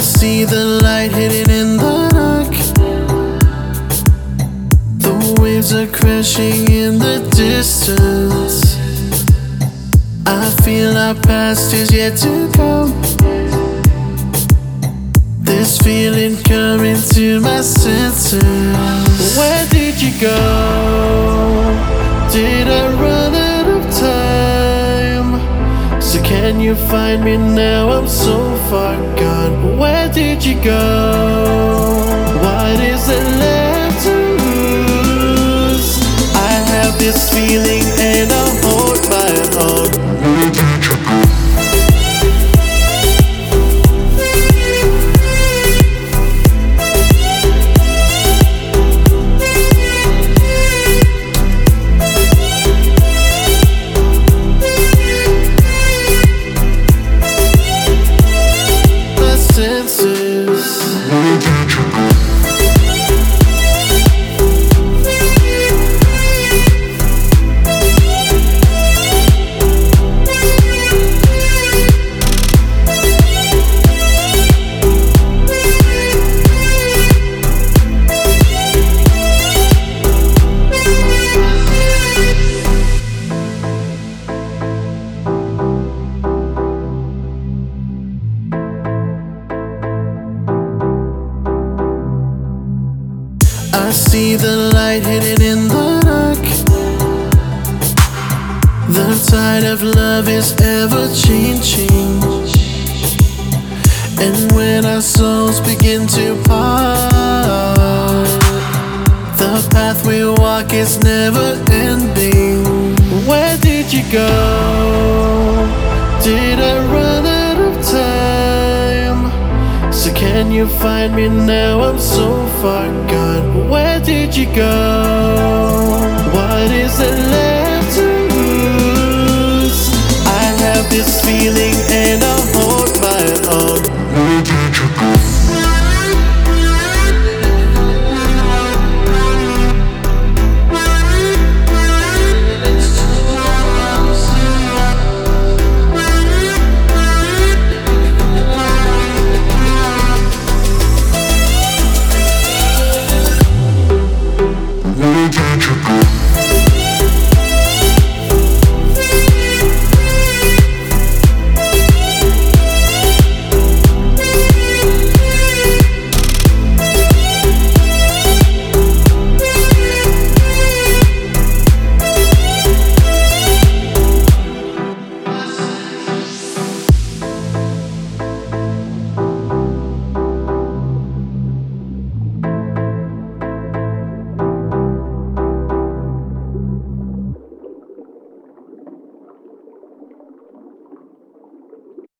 see the light hidden in the dark. The waves are crashing in the distance. I feel our past is yet to come. This feeling coming to my senses. Where did you go? Can you find me now? I'm so far gone. Where did you go? What is there see the light hidden in the dark. The tide of love is ever changing. And when our souls begin to part, the path we walk is never ending. Where did you go? Can you find me now? I'm so far gone. Where did you go?